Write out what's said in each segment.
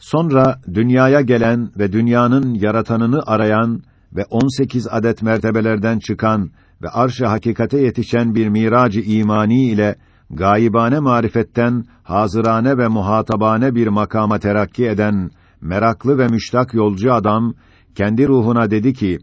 Sonra dünyaya gelen ve dünyanın yaratanını arayan ve 18 adet mertebelerden çıkan ve arş-ı hakikate yetişen bir miracı imani ile gaibane marifetten hazırane ve muhatabane bir makama terakki eden meraklı ve müştak yolcu adam kendi ruhuna dedi ki: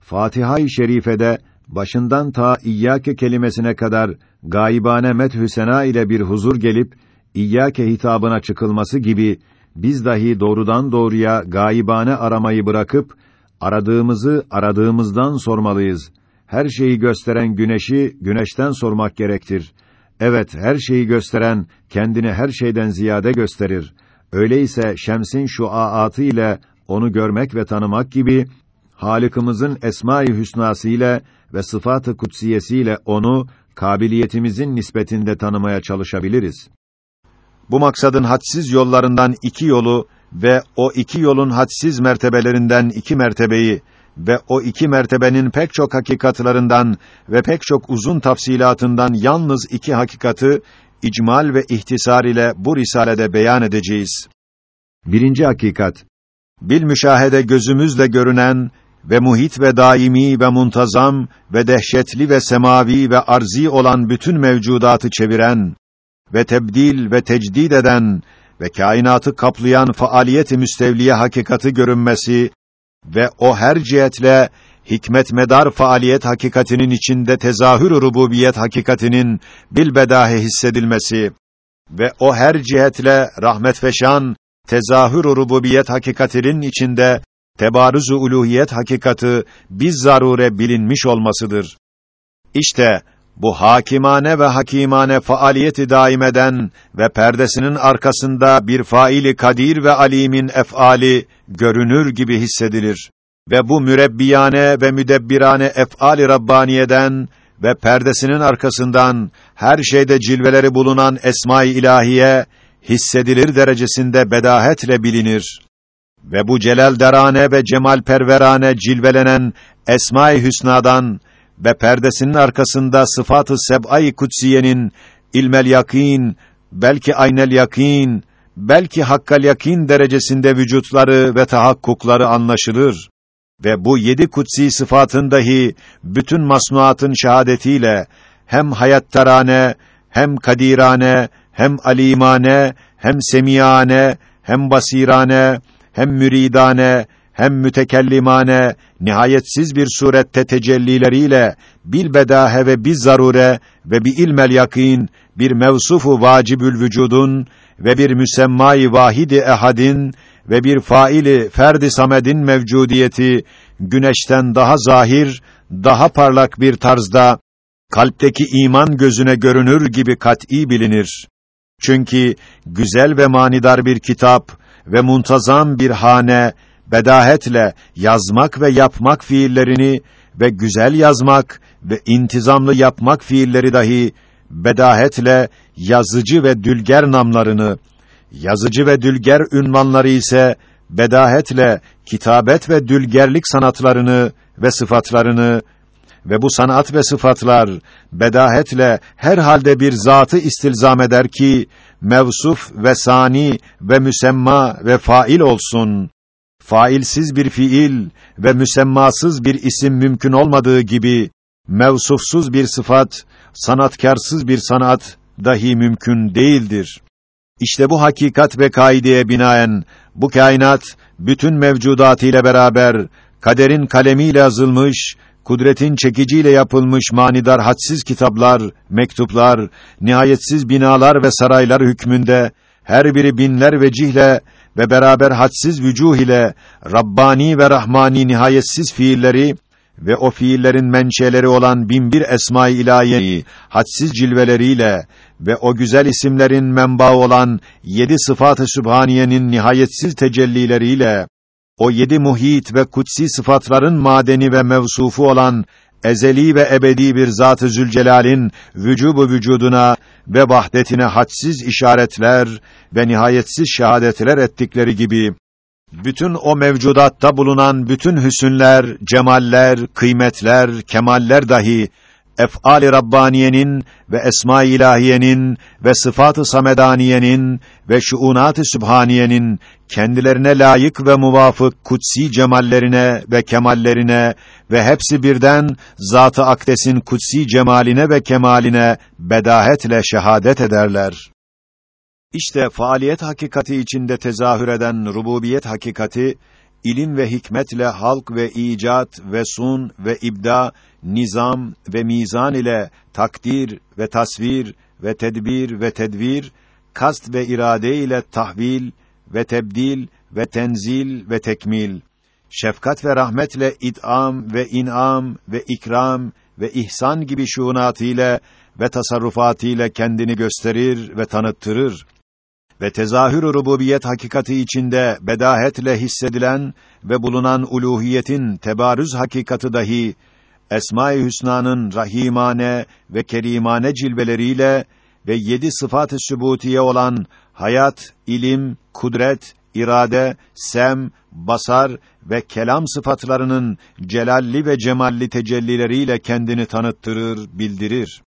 Fatiha-i Şerife'de başından ta İyyâke kelimesine kadar gaibane methü sena ile bir huzur gelip İyyâke hitabına çıkılması gibi biz dahi doğrudan doğruya gaibane aramayı bırakıp aradığımızı aradığımızdan sormalıyız. Her şeyi gösteren güneşi güneşten sormak gerektir. Evet, her şeyi gösteren kendini her şeyden ziyade gösterir. Öyleyse şemsin şu aatı ile onu görmek ve tanımak gibi Halık'ımızın esma-i hüsnası ile ve sıfat-ı kutsiyesi ile onu kabiliyetimizin nispetinde tanımaya çalışabiliriz. Bu maksadın hadsiz yollarından iki yolu ve o iki yolun hadsiz mertebelerinden iki mertebeyi ve o iki mertebenin pek çok hakikatlarından ve pek çok uzun tafsilatından yalnız iki hakikatı icmal ve ihtisar ile bu risalede beyan edeceğiz. Birinci hakikat bil müşahede gözümüzle görünen ve muhit ve daimi ve muntazam ve dehşetli ve semavi ve arzi olan bütün mevcudatı çeviren ve tebdil ve tecdid eden ve kainatı kaplayan faaliyet-i müstevliye hakikati görünmesi ve o her cihetle hikmet medar faaliyet hakikatinin içinde tezahür rububiyet hakikatinin bilbedahe hissedilmesi ve o her cihetle rahmet feşan tezahür rububiyet hakikatinin içinde tebarüz-ü uluhiyet hakikati biz zarure bilinmiş olmasıdır. İşte bu hakimane ve hakimane faaliyeti daimeden ve perdesinin arkasında bir faili kadir ve alimin efali görünür gibi hissedilir ve bu mürebbiyane ve müdebbirane ef'ali rabbaniyeden ve perdesinin arkasından her şeyde cilveleri bulunan esma-i ilahiye hissedilir derecesinde bedahetle bilinir. Ve bu celal derane ve cemal perverane cilvelenen esma-i hüsnadan ve perdesinin arkasında sıfatı seb'ay kutsiyenin ilmel yakin, belki aynel yakin, belki hakkal yakin derecesinde vücutları ve tahakkukları anlaşılır ve bu yedi kutsi sıfatın dahi bütün masnuatın şahadetiyle hem hayattarane, hem kadirane, hem alimane, hem semiyane, hem basirane, hem müridane, hem mütekellimane, nihayetsiz bir surette tecellileriyle bilbedahe ve biz zarure ve bir ilmel yakin, bir mevsufu vacibül vücudun ve bir müsemmayı vahidi ehadin ve bir faili ferdi samedin mevcudiyeti güneşten daha zahir, daha parlak bir tarzda kalpteki iman gözüne görünür gibi kat'î bilinir. Çünkü güzel ve manidar bir kitap ve muntazam bir hane bedahetle yazmak ve yapmak fiillerini ve güzel yazmak ve intizamlı yapmak fiilleri dahi bedahetle yazıcı ve dülger namlarını yazıcı ve dülger ünvanları ise bedahetle kitabet ve dülgerlik sanatlarını ve sıfatlarını ve bu sanat ve sıfatlar bedahetle her halde bir zatı istilzam eder ki mevsuf ve sani ve müsemma ve fail olsun. Failsiz bir fiil ve müsemmasız bir isim mümkün olmadığı gibi mevsufsuz bir sıfat, sanatkarsız bir sanat dahi mümkün değildir. İşte bu hakikat ve kaideye binaen bu kainat bütün mevcudatıyla beraber kaderin kalemiyle yazılmış, kudretin çekiciyle yapılmış manidar hadsiz kitaplar, mektuplar, nihayetsiz binalar ve saraylar hükmünde her biri binler vecihle ve beraber hadsiz vücuh ile Rabbani ve Rahmani nihayetsiz fiilleri ve o fiillerin menşeleri olan binbir esma-i ilahiyeyi hadsiz cilveleriyle ve o güzel isimlerin menbaı olan yedi sıfat-ı sübhaniyenin nihayetsiz tecellileriyle o yedi muhit ve kutsi sıfatların madeni ve mevsufu olan ezeli ve ebedi bir Zat-ı Zülcelal'in vücubu vücuduna ve vahdetine hadsiz işaretler ve nihayetsiz şahadetler ettikleri gibi bütün o mevcudatta bulunan bütün hüsünler, cemaller, kıymetler, kemaller dahi ef'al-i Rabbaniyenin ve esma-i ilahiyenin ve sıfat-ı samedaniyenin ve şuunat-ı sübhaniyenin kendilerine layık ve muvafık kutsi cemallerine ve kemallerine ve hepsi birden Zat-ı Akdes'in kutsi cemaline ve kemaline bedahetle şehadet ederler. İşte faaliyet hakikati içinde tezahür eden rububiyet hakikati ilim ve hikmetle halk ve icat ve sun ve ibda, nizam ve mizan ile takdir ve tasvir ve tedbir ve tedvir, kast ve irade ile tahvil ve tebdil ve tenzil ve tekmil, şefkat ve rahmetle id'am ve in'am ve ikram ve ihsan gibi şuunatıyla ve tasarrufatıyla kendini gösterir ve tanıttırır ve tezahür rububiyet hakikati içinde bedahetle hissedilen ve bulunan uluhiyetin tebarüz hakikati dahi Esma-i Hüsna'nın rahimane ve kerimane cilveleriyle ve yedi sıfat-ı sübutiye olan hayat, ilim, kudret, irade, sem, basar ve kelam sıfatlarının celalli ve cemalli tecellileriyle kendini tanıttırır, bildirir.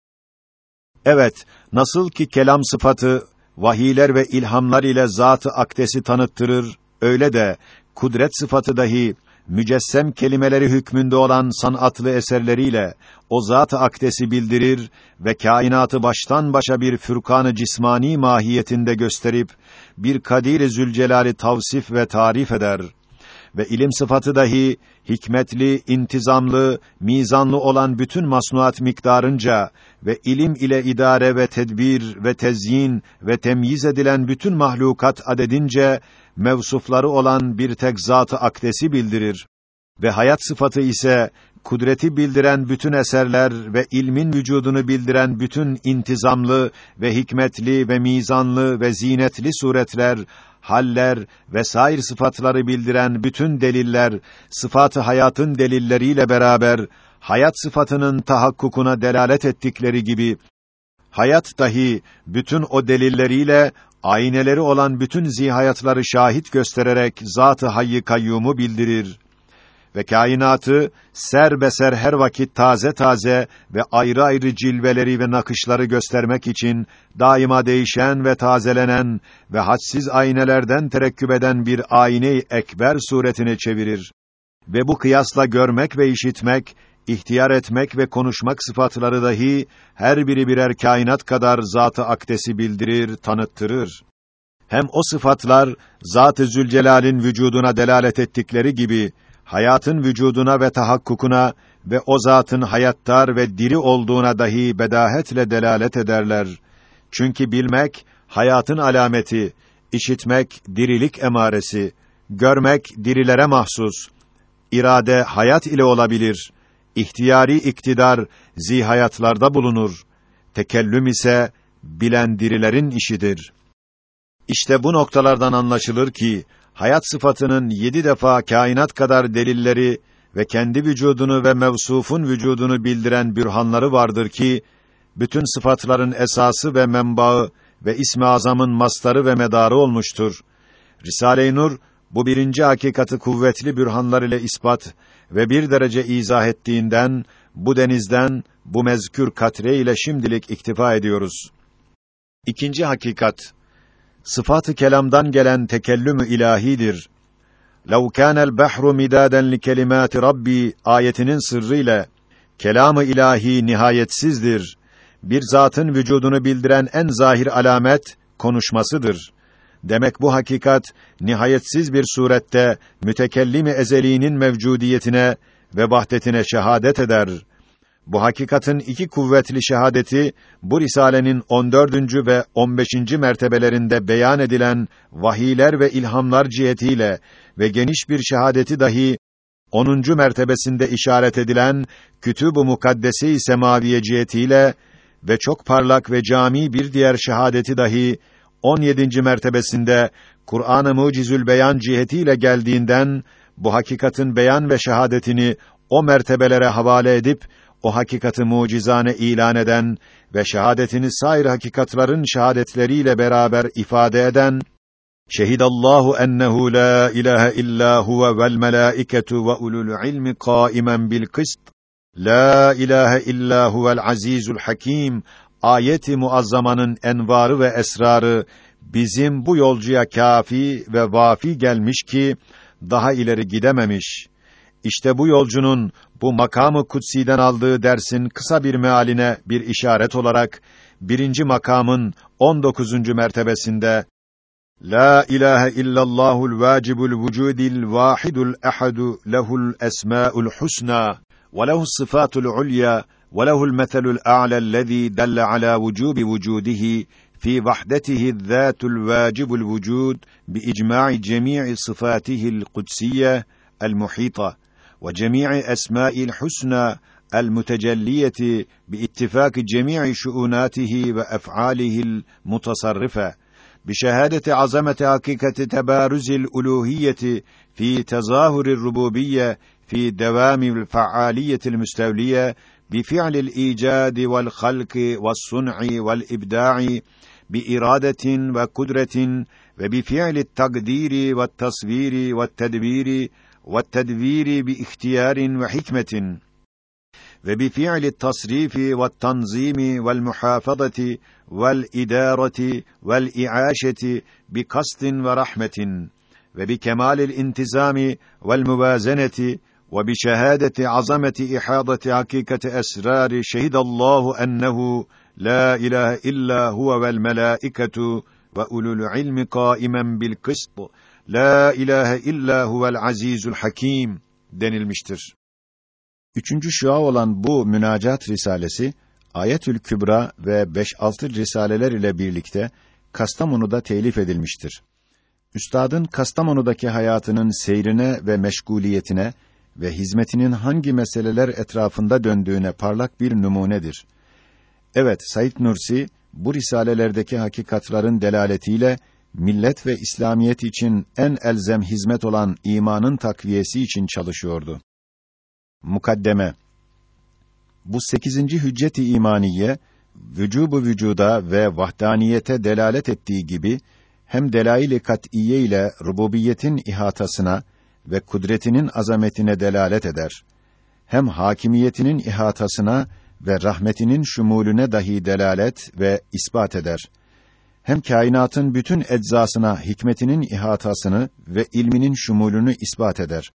Evet, nasıl ki kelam sıfatı vahiyler ve ilhamlar ile zatı akdesi tanıttırır, öyle de kudret sıfatı dahi mücessem kelimeleri hükmünde olan sanatlı eserleriyle o zat-ı akdesi bildirir ve kainatı baştan başa bir fürkanı cismani mahiyetinde gösterip bir Kadir-i Zülcelal'i tavsif ve tarif eder ve ilim sıfatı dahi hikmetli, intizamlı, mizanlı olan bütün masnuat miktarınca ve ilim ile idare ve tedbir ve tezyin ve temyiz edilen bütün mahlukat adedince mevsufları olan bir tek zatı akdesi bildirir ve hayat sıfatı ise kudreti bildiren bütün eserler ve ilmin vücudunu bildiren bütün intizamlı ve hikmetli ve mizanlı ve zinetli suretler haller ve sair sıfatları bildiren bütün deliller, sıfatı hayatın delilleriyle beraber hayat sıfatının tahakkukuna delalet ettikleri gibi hayat dahi bütün o delilleriyle ayneleri olan bütün zihayatları şahit göstererek zat-ı hayy kayyumu bildirir ve kainatı serbeser her vakit taze taze ve ayrı ayrı cilveleri ve nakışları göstermek için daima değişen ve tazelenen ve hadsiz aynelerden terekküp eden bir ayne-i ekber suretine çevirir. Ve bu kıyasla görmek ve işitmek, ihtiyar etmek ve konuşmak sıfatları dahi her biri birer kainat kadar zatı akdesi bildirir, tanıttırır. Hem o sıfatlar Zat-ı Zülcelal'in vücuduna delalet ettikleri gibi hayatın vücuduna ve tahakkukuna ve o zatın hayattar ve diri olduğuna dahi bedahetle delalet ederler. Çünkü bilmek hayatın alameti, işitmek dirilik emaresi, görmek dirilere mahsus. İrade hayat ile olabilir. İhtiyari iktidar zihayatlarda bulunur. Tekellüm ise bilen dirilerin işidir. İşte bu noktalardan anlaşılır ki hayat sıfatının yedi defa kainat kadar delilleri ve kendi vücudunu ve mevsufun vücudunu bildiren bürhanları vardır ki, bütün sıfatların esası ve menbaı ve ismi azamın mastarı ve medarı olmuştur. Risale-i Nur, bu birinci hakikati kuvvetli bürhanlar ile ispat ve bir derece izah ettiğinden, bu denizden, bu mezkür katre ile şimdilik iktifa ediyoruz. İkinci hakikat, sıfatı kelamdan gelen tekellümü ilahidir. لَوْ كَانَ الْبَحْرُ مِدَادًا لِكَلِمَاتِ رَبِّي ayetinin sırrıyla kelamı ilahi nihayetsizdir. Bir zatın vücudunu bildiren en zahir alamet konuşmasıdır. Demek bu hakikat nihayetsiz bir surette mütekellimi ezeliğinin mevcudiyetine ve vahdetine şehadet eder. Bu hakikatin iki kuvvetli şehadeti bu risalenin 14. ve 15. mertebelerinde beyan edilen vahiyler ve ilhamlar cihetiyle ve geniş bir şehadeti dahi 10. mertebesinde işaret edilen Kütüb-ü Mukaddese-i Semaviye cihetiyle ve çok parlak ve cami bir diğer şehadeti dahi 17. mertebesinde Kur'an-ı Mucizül Beyan cihetiyle geldiğinden bu hakikatin beyan ve şehadetini o mertebelere havale edip o hakikati mucizane ilan eden ve şehadetini sair hakikatların şehadetleriyle beraber ifade eden Şehidallahu ennehu la ilahe illa huve vel melaiketu ve ulul ilmi kaimen bil kıst La ilahe illa huvel azizul hakim ayeti muazzamanın envarı ve esrarı bizim bu yolcuya kafi ve vafi gelmiş ki daha ileri gidememiş. İşte bu yolcunun bu makamı kutsiden aldığı dersin kısa bir mealine bir işaret olarak birinci makamın 19. mertebesinde La ilahe illallahul vacibul vücudil vahidul ehadu lehul esmaul husna ve lehus sıfatul ulya ve lehul metelul a'la allazi delle ala vücubi vücudihi fi vahdetihi zâtul vacibul vücud bi icma'i cemî'i sıfatihi'l kudsiyye el muhita وجميع أسماء الحسنى المتجلية باتفاق جميع شؤوناته وأفعاله المتصرفة بشهادة عظمة حقيقة تبارز الألوهية في تظاهر الربوبية في دوام الفعالية المستولية بفعل الإيجاد والخلق والصنع والإبداع بإرادة وقدرة وبفعل التقدير والتصوير والتدبير والتدبير باختيار وحكمة وبفعل التصريف والتنظيم والمحافظة والإدارة والإعاشة بقصد ورحمة وبكمال الانتظام والموازنة وبشهادة عظمة إحاضة حقيقة أسرار شهد الله أنه لا إله إلا هو والملائكة وأولو العلم قائما بالقسط la ilahe illa huvel azizul hakim denilmiştir. Üçüncü şua olan bu münacat risalesi Ayetül Kübra ve 5-6 risaleler ile birlikte Kastamonu'da telif edilmiştir. Üstadın Kastamonu'daki hayatının seyrine ve meşguliyetine ve hizmetinin hangi meseleler etrafında döndüğüne parlak bir numunedir. Evet, Said Nursi bu risalelerdeki hakikatların delaletiyle millet ve İslamiyet için en elzem hizmet olan imanın takviyesi için çalışıyordu. Mukaddeme Bu sekizinci hücceti imaniye, vücubu vücuda ve vahdaniyete delalet ettiği gibi, hem delail-i kat'iye ile rububiyetin ihatasına ve kudretinin azametine delalet eder. Hem hakimiyetinin ihatasına ve rahmetinin şumulüne dahi delalet ve ispat eder. Hem kainatın bütün eczasına hikmetinin ihatasını ve ilminin şumulünü ispat eder.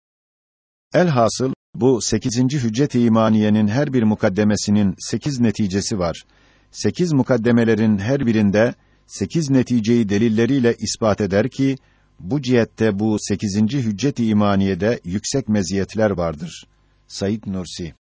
Elhasıl bu sekizinci hüccet-i imaniyenin her bir mukaddemesinin sekiz neticesi var. Sekiz mukaddemelerin her birinde sekiz neticeyi delilleriyle ispat eder ki, bu cihette bu sekizinci hüccet-i imaniyede yüksek meziyetler vardır. Said Nursi